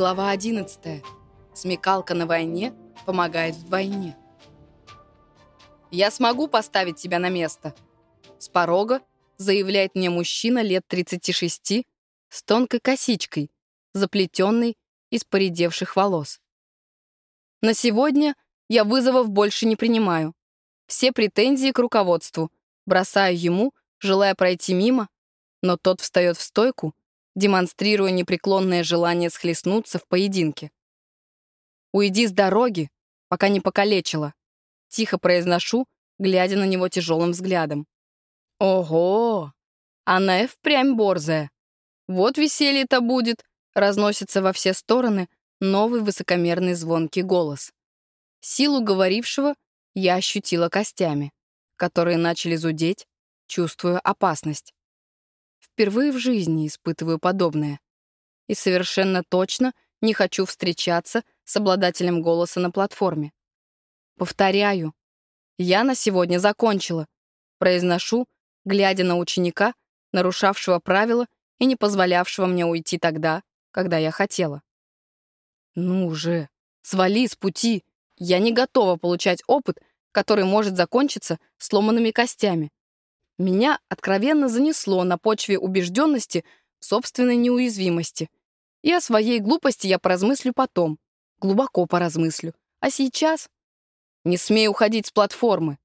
Глава 11. Смекалка на войне помогает вдвойне. «Я смогу поставить тебя на место!» С порога заявляет мне мужчина лет 36 с тонкой косичкой, заплетенной из поредевших волос. На сегодня я вызовов больше не принимаю. Все претензии к руководству. Бросаю ему, желая пройти мимо, но тот встает в стойку, демонстрируя непреклонное желание схлестнуться в поединке. «Уйди с дороги, пока не покалечила», — тихо произношу, глядя на него тяжелым взглядом. «Ого! Она и впрямь борзая. Вот веселье-то будет!» — разносится во все стороны новый высокомерный звонкий голос. Силу говорившего я ощутила костями, которые начали зудеть, чувствуя опасность. Впервые в жизни испытываю подобное. И совершенно точно не хочу встречаться с обладателем голоса на платформе. Повторяю, я на сегодня закончила. Произношу, глядя на ученика, нарушавшего правила и не позволявшего мне уйти тогда, когда я хотела. Ну же, свали с пути. Я не готова получать опыт, который может закончиться сломанными костями. Меня откровенно занесло на почве убежденности в собственной неуязвимости. И о своей глупости я поразмыслю потом. Глубоко поразмыслю. А сейчас... Не смей уходить с платформы.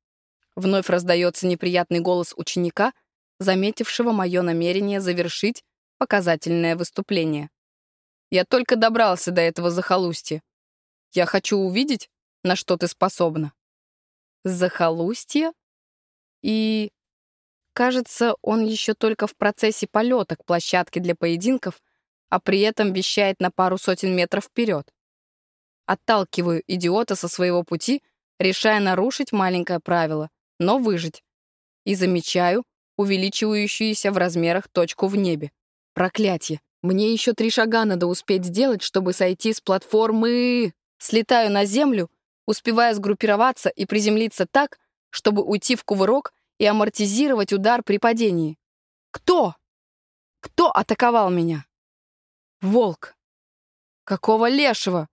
Вновь раздается неприятный голос ученика, заметившего мое намерение завершить показательное выступление. Я только добрался до этого захолустья. Я хочу увидеть, на что ты способна. Захолустье? И Кажется, он еще только в процессе полета к площадке для поединков, а при этом вещает на пару сотен метров вперед. Отталкиваю идиота со своего пути, решая нарушить маленькое правило, но выжить. И замечаю увеличивающуюся в размерах точку в небе. Проклятье. Мне еще три шага надо успеть сделать, чтобы сойти с платформы. Слетаю на землю, успевая сгруппироваться и приземлиться так, чтобы уйти в кувырок и амортизировать удар при падении. Кто? Кто атаковал меня? Волк. Какого лешего?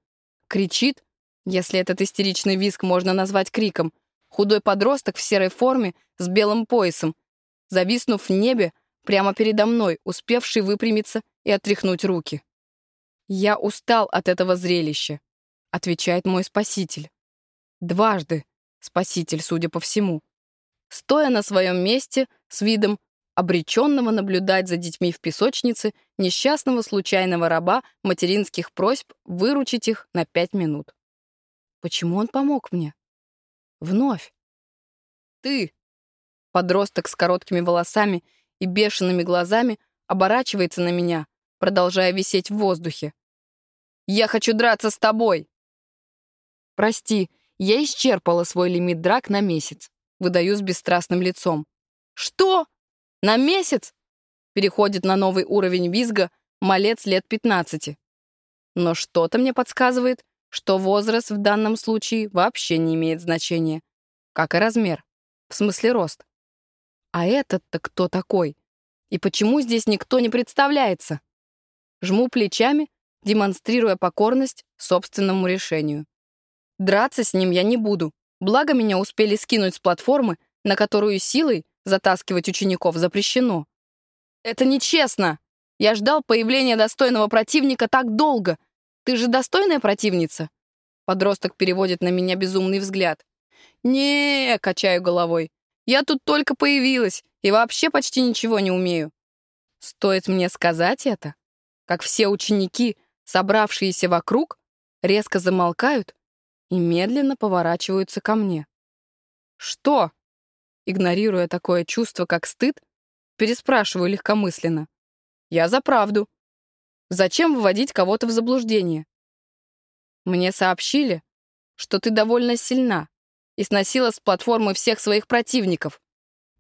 Кричит, если этот истеричный визг можно назвать криком, худой подросток в серой форме с белым поясом, зависнув в небе прямо передо мной, успевший выпрямиться и отряхнуть руки. «Я устал от этого зрелища», — отвечает мой спаситель. Дважды спаситель, судя по всему стоя на своем месте с видом обреченного наблюдать за детьми в песочнице несчастного случайного раба материнских просьб выручить их на пять минут. Почему он помог мне? Вновь. Ты, подросток с короткими волосами и бешеными глазами, оборачивается на меня, продолжая висеть в воздухе. «Я хочу драться с тобой!» «Прости, я исчерпала свой лимит драк на месяц выдаю с бесстрастным лицом. «Что? На месяц?» Переходит на новый уровень визга малец лет 15. Но что-то мне подсказывает, что возраст в данном случае вообще не имеет значения. Как и размер. В смысле рост. А этот-то кто такой? И почему здесь никто не представляется? Жму плечами, демонстрируя покорность собственному решению. Драться с ним я не буду, Благо меня успели скинуть с платформы, на которую силой затаскивать учеников запрещено. Это нечестно. Я ждал появления достойного противника так долго. Ты же достойная противница? Подросток переводит на меня безумный взгляд. не качаю головой. «Я тут только появилась и вообще почти ничего не умею». Стоит мне сказать это, как все ученики, собравшиеся вокруг, резко замолкают и медленно поворачиваются ко мне. «Что?» Игнорируя такое чувство, как стыд, переспрашиваю легкомысленно. «Я за правду. Зачем выводить кого-то в заблуждение?» «Мне сообщили, что ты довольно сильна и сносила с платформы всех своих противников»,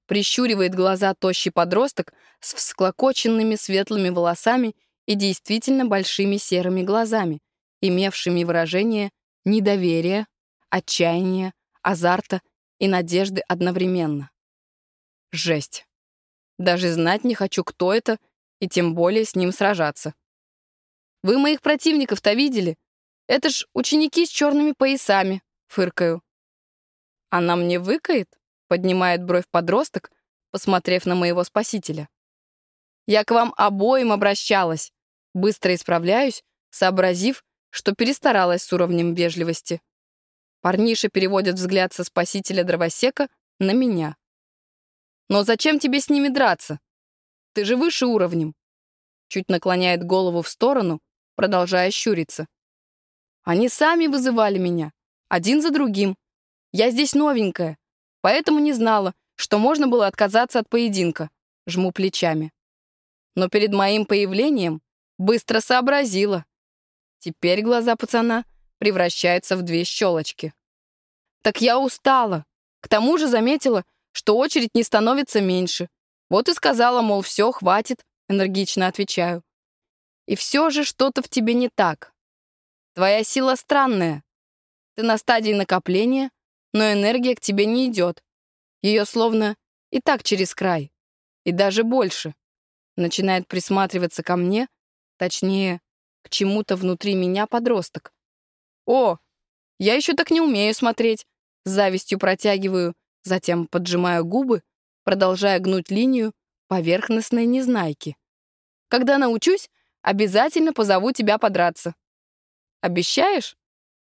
прищуривает глаза тощий подросток с всклокоченными светлыми волосами и действительно большими серыми глазами, имевшими выражение недоверия, отчаяния, азарта и надежды одновременно. Жесть. Даже знать не хочу, кто это, и тем более с ним сражаться. Вы моих противников-то видели? Это ж ученики с черными поясами, фыркаю. Она мне выкает? Поднимает бровь подросток, посмотрев на моего спасителя. Я к вам обоим обращалась. Быстро исправляюсь, сообразив, что перестаралась с уровнем вежливости. Парниша переводит взгляд со спасителя дровосека на меня. «Но зачем тебе с ними драться? Ты же выше уровнем». Чуть наклоняет голову в сторону, продолжая щуриться. «Они сами вызывали меня, один за другим. Я здесь новенькая, поэтому не знала, что можно было отказаться от поединка. Жму плечами. Но перед моим появлением быстро сообразила. Теперь глаза пацана превращаются в две щелочки. Так я устала. К тому же заметила, что очередь не становится меньше. Вот и сказала, мол, все, хватит, энергично отвечаю. И все же что-то в тебе не так. Твоя сила странная. Ты на стадии накопления, но энергия к тебе не идет. Ее словно и так через край. И даже больше. Начинает присматриваться ко мне, точнее, к чему-то внутри меня подросток. «О, я еще так не умею смотреть!» С завистью протягиваю, затем поджимаю губы, продолжая гнуть линию поверхностной незнайки. «Когда научусь, обязательно позову тебя подраться». «Обещаешь?»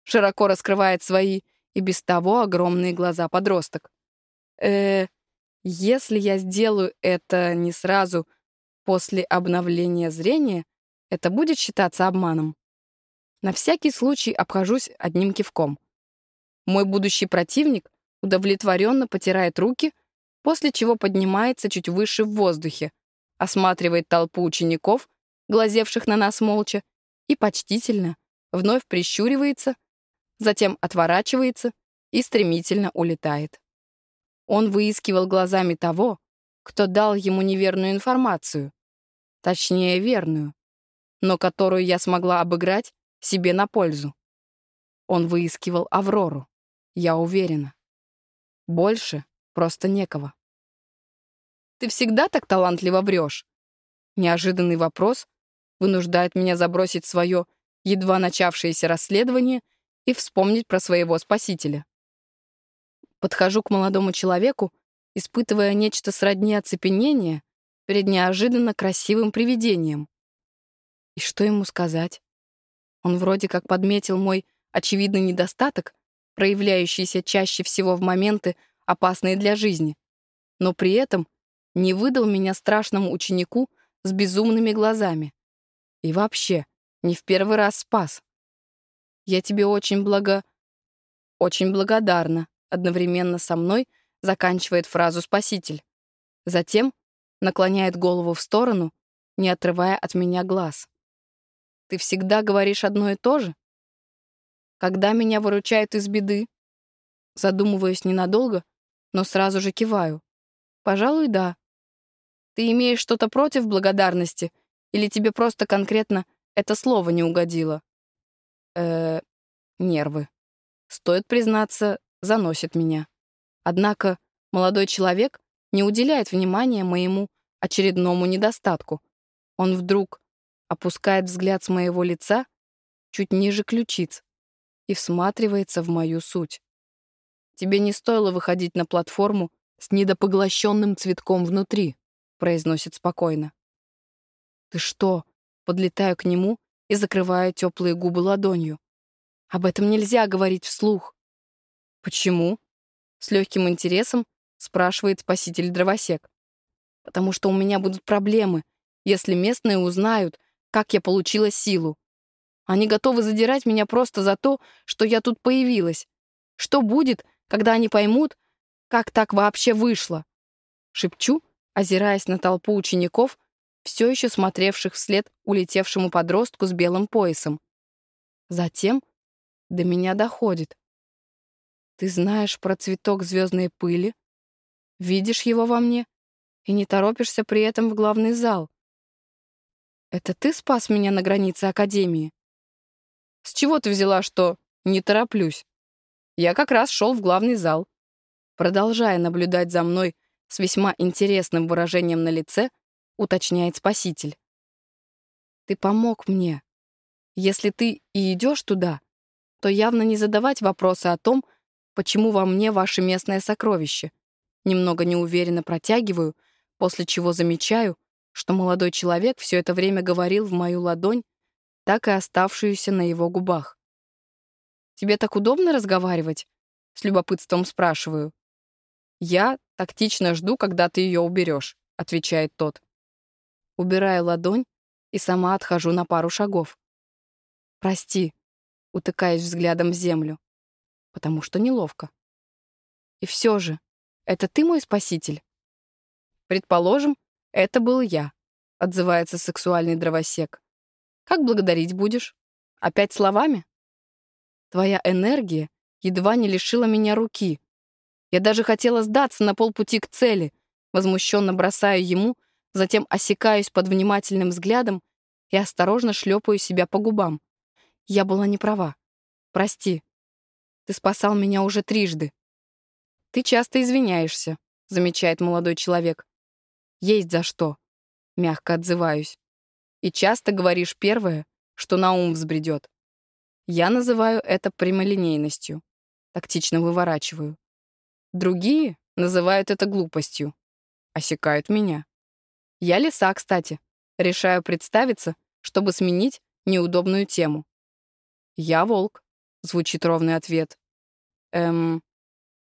Широко раскрывает свои и без того огромные глаза подросток. э если я сделаю это не сразу после обновления зрения, это будет считаться обманом. На всякий случай обхожусь одним кивком. Мой будущий противник удовлетворенно потирает руки, после чего поднимается чуть выше в воздухе, осматривает толпу учеников, глазевших на нас молча, и почтительно вновь прищуривается, затем отворачивается и стремительно улетает. Он выискивал глазами того, кто дал ему неверную информацию, точнее, верную, но которую я смогла обыграть себе на пользу. Он выискивал Аврору, я уверена. Больше просто некого. «Ты всегда так талантливо врешь?» Неожиданный вопрос вынуждает меня забросить свое едва начавшееся расследование и вспомнить про своего спасителя. Подхожу к молодому человеку, испытывая нечто сродни оцепенения перед неожиданно красивым привидением. И что ему сказать? Он вроде как подметил мой очевидный недостаток, проявляющийся чаще всего в моменты, опасные для жизни, но при этом не выдал меня страшному ученику с безумными глазами. И вообще, не в первый раз спас. Я тебе очень благо... очень благодарна, одновременно со мной заканчивает фразу спаситель. Затем наклоняет голову в сторону, не отрывая от меня глаз. Ты всегда говоришь одно и то же? Когда меня выручают из беды? Задумываюсь ненадолго, но сразу же киваю. Пожалуй, да. Ты имеешь что-то против благодарности или тебе просто конкретно это слово не угодило? Э, нервы. Стоит признаться, заносит меня. Однако молодой человек не уделяет внимания моему очередному недостатку. Он вдруг опускает взгляд с моего лица чуть ниже ключиц и всматривается в мою суть. «Тебе не стоило выходить на платформу с недопоглощенным цветком внутри», произносит спокойно. «Ты что?» Подлетаю к нему и закрываю теплые губы ладонью. Об этом нельзя говорить вслух. «Почему?» С легким интересом спрашивает спаситель дровосек. «Потому что у меня будут проблемы, если местные узнают, как я получила силу. Они готовы задирать меня просто за то, что я тут появилась. Что будет, когда они поймут, как так вообще вышло? Шепчу, озираясь на толпу учеников, все еще смотревших вслед улетевшему подростку с белым поясом. Затем до меня доходит. Ты знаешь про цветок звездной пыли, видишь его во мне и не торопишься при этом в главный зал. Это ты спас меня на границе Академии? С чего ты взяла, что не тороплюсь? Я как раз шел в главный зал. Продолжая наблюдать за мной с весьма интересным выражением на лице, уточняет спаситель. Ты помог мне. Если ты и идешь туда, то явно не задавать вопросы о том, почему во мне ваше местное сокровище. Немного неуверенно протягиваю, после чего замечаю, что молодой человек все это время говорил в мою ладонь, так и оставшуюся на его губах. «Тебе так удобно разговаривать?» — с любопытством спрашиваю. «Я тактично жду, когда ты ее уберешь», — отвечает тот. Убираю ладонь и сама отхожу на пару шагов. «Прости», утыкаясь взглядом в землю, потому что неловко. И все же, это ты мой спаситель? Предположим, это был я, отзывается сексуальный дровосек. Как благодарить будешь? Опять словами? Твоя энергия едва не лишила меня руки. Я даже хотела сдаться на полпути к цели, возмущенно бросаю ему, затем осекаюсь под внимательным взглядом и осторожно шлепаю себя по губам. Я была не права. Прости. Ты спасал меня уже трижды. Ты часто извиняешься, замечает молодой человек. Есть за что. Мягко отзываюсь. И часто говоришь первое, что на ум взбредет. Я называю это прямолинейностью. Тактично выворачиваю. Другие называют это глупостью. Осекают меня. Я лиса, кстати. Решаю представиться, чтобы сменить неудобную тему. «Я волк», — звучит ровный ответ. «Эм,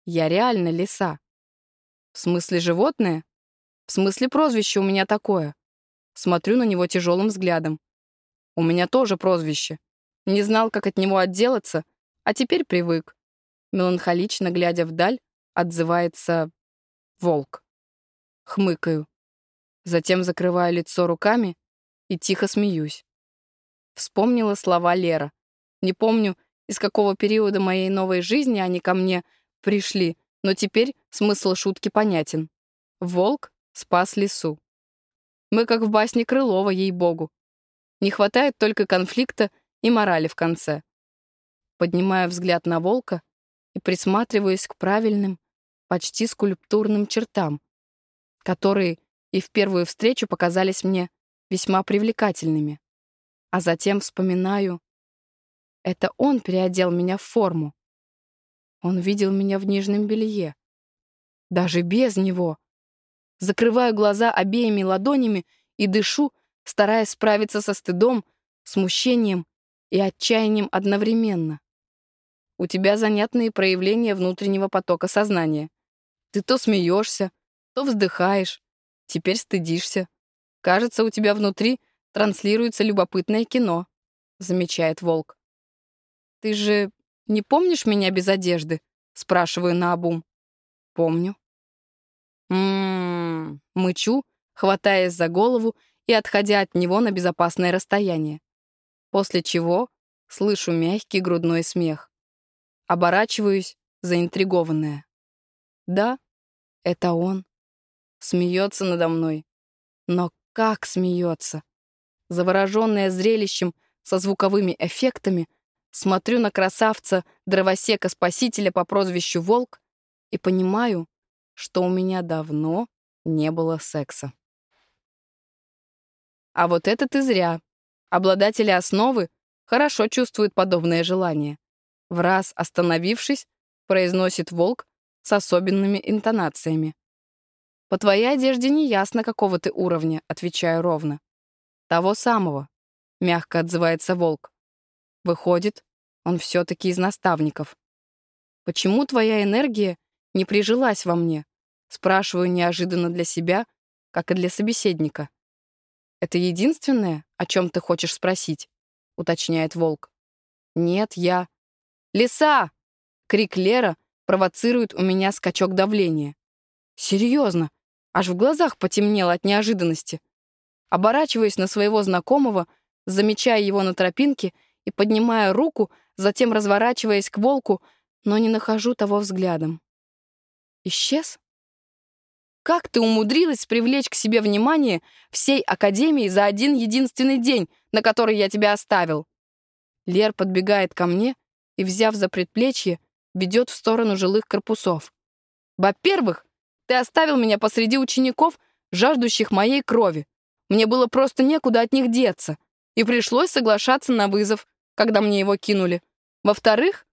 я реально лиса». «В смысле животное?» «В смысле прозвище у меня такое?» Смотрю на него тяжелым взглядом. «У меня тоже прозвище. Не знал, как от него отделаться, а теперь привык». Меланхолично глядя вдаль, отзывается «волк». Хмыкаю. Затем закрываю лицо руками и тихо смеюсь. Вспомнила слова Лера. Не помню, из какого периода моей новой жизни они ко мне пришли, но теперь смысл шутки понятен. Волк спас лесу. Мы как в басне Крылова, ей-богу. Не хватает только конфликта и морали в конце. Поднимаю взгляд на волка и присматриваюсь к правильным, почти скульптурным чертам, которые и в первую встречу показались мне весьма привлекательными. А затем вспоминаю это он переодел меня в форму. Он видел меня в нижнем белье. Даже без него. Закрываю глаза обеими ладонями и дышу, стараясь справиться со стыдом, смущением и отчаянием одновременно. У тебя занятные проявления внутреннего потока сознания. Ты то смеешься, то вздыхаешь, теперь стыдишься. Кажется, у тебя внутри транслируется любопытное кино, замечает волк. «Ты же не помнишь меня без одежды?» — спрашиваю наобум. «Помню». «М-м-м», мычу, хватаясь за голову и отходя от него на безопасное расстояние. После чего слышу мягкий грудной смех. Оборачиваюсь, заинтригованная. Да, это он. Смеется надо мной. Но как смеется? Завороженная зрелищем со звуковыми эффектами, Смотрю на красавца, дровосека-спасителя по прозвищу Волк и понимаю, что у меня давно не было секса. А вот это ты зря. Обладатели основы хорошо чувствуют подобное желание. В раз остановившись, произносит волк с особенными интонациями. «По твоей одежде не ясно, какого ты уровня», — отвечаю ровно. «Того самого», — мягко отзывается волк. Выходит, он все-таки из наставников. «Почему твоя энергия не прижилась во мне?» Спрашиваю неожиданно для себя, как и для собеседника. «Это единственное, о чем ты хочешь спросить?» — уточняет волк. «Нет, я...» «Лиса!» — крик Лера провоцирует у меня скачок давления. «Серьезно!» Аж в глазах потемнело от неожиданности. Оборачиваясь на своего знакомого, замечая его на тропинке и поднимая руку, затем разворачиваясь к волку, но не нахожу того взглядом. Исчез? Как ты умудрилась привлечь к себе внимание всей Академии за один единственный день, на который я тебя оставил? Лер подбегает ко мне и, взяв за предплечье, ведет в сторону жилых корпусов. Во-первых, ты оставил меня посреди учеников, жаждущих моей крови. Мне было просто некуда от них деться. и пришлось соглашаться на вызов, когда мне его кинули. Во-вторых,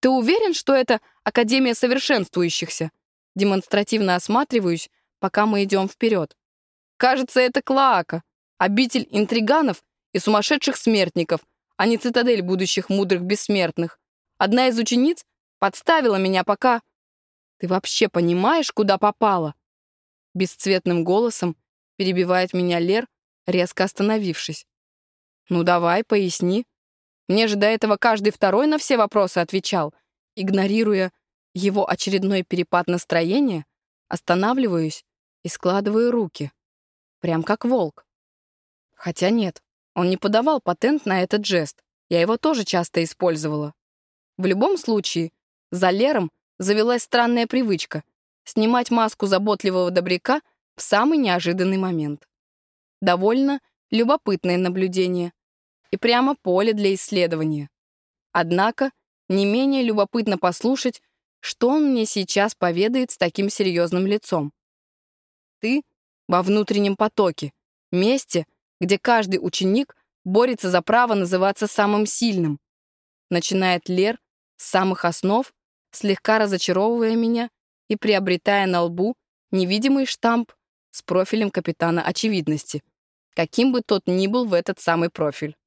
ты уверен, что это Академия совершенствующихся? Демонстративно осматриваюсь, пока мы идем вперед. Кажется, это Клоака, обитель интриганов и сумасшедших смертников, а не цитадель будущих мудрых бессмертных. Одна из учениц подставила меня, пока... Ты вообще понимаешь, куда попала? Бесцветным голосом перебивает меня Лер, резко остановившись. Ну давай, поясни. Мне же до этого каждый второй на все вопросы отвечал. Игнорируя его очередной перепад настроения, останавливаюсь и складываю руки. Прям как волк. Хотя нет, он не подавал патент на этот жест. Я его тоже часто использовала. В любом случае, за Лером завелась странная привычка — снимать маску заботливого добряка в самый неожиданный момент. Довольно любопытное наблюдение и прямо поле для исследования. Однако не менее любопытно послушать, что он мне сейчас поведает с таким серьезным лицом. Ты во внутреннем потоке, месте, где каждый ученик борется за право называться самым сильным. Начинает Лер с самых основ, слегка разочаровывая меня и приобретая на лбу невидимый штамп с профилем капитана очевидности, каким бы тот ни был в этот самый профиль.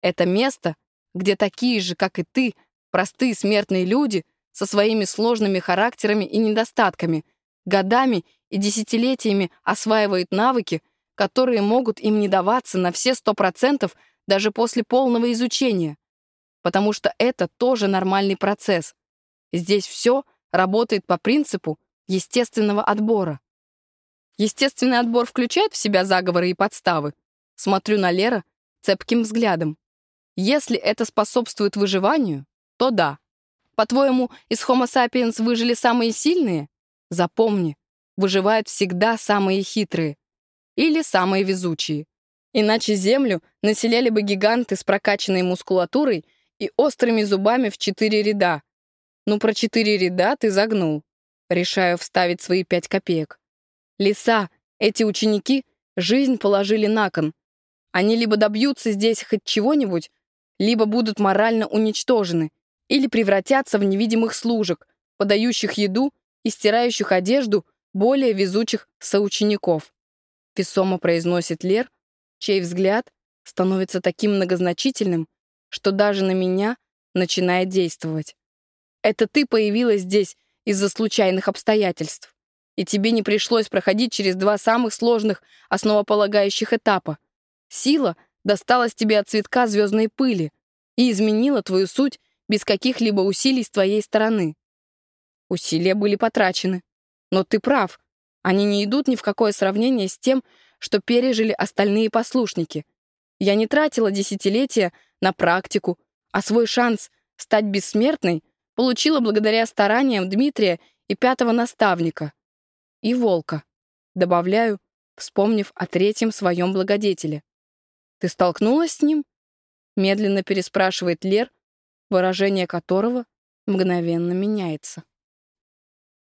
Это место, где такие же, как и ты, простые смертные люди со своими сложными характерами и недостатками, годами и десятилетиями осваивают навыки, которые могут им не даваться на все сто процентов даже после полного изучения. Потому что это тоже нормальный процесс. Здесь все работает по принципу естественного отбора. Естественный отбор включает в себя заговоры и подставы. Смотрю на Лера цепким взглядом. Если это способствует выживанию, то да. По-твоему, из Homo sapiens выжили самые сильные? Запомни, выживают всегда самые хитрые или самые везучие. Иначе Землю населяли бы гиганты с прокачанной мускулатурой и острыми зубами в четыре ряда. Ну, про четыре ряда ты загнул. Решаю вставить свои пять копеек. Лиса, эти ученики, жизнь положили на кон. Они либо добьются здесь хоть чего-нибудь, либо будут морально уничтожены, или превратятся в невидимых служек, подающих еду и стирающих одежду более везучих соучеников. Весомо произносит Лер, чей взгляд становится таким многозначительным, что даже на меня начинает действовать. Это ты появилась здесь из-за случайных обстоятельств, и тебе не пришлось проходить через два самых сложных основополагающих этапа. Сила досталась тебе от цветка звездной пыли и изменила твою суть без каких-либо усилий с твоей стороны. Усилия были потрачены. Но ты прав, они не идут ни в какое сравнение с тем, что пережили остальные послушники. Я не тратила десятилетия на практику, а свой шанс стать бессмертной получила благодаря стараниям Дмитрия и пятого наставника. И волка. Добавляю, вспомнив о третьем своем благодетеле. «Ты столкнулась с ним?» Медленно переспрашивает Лер, выражение которого мгновенно меняется.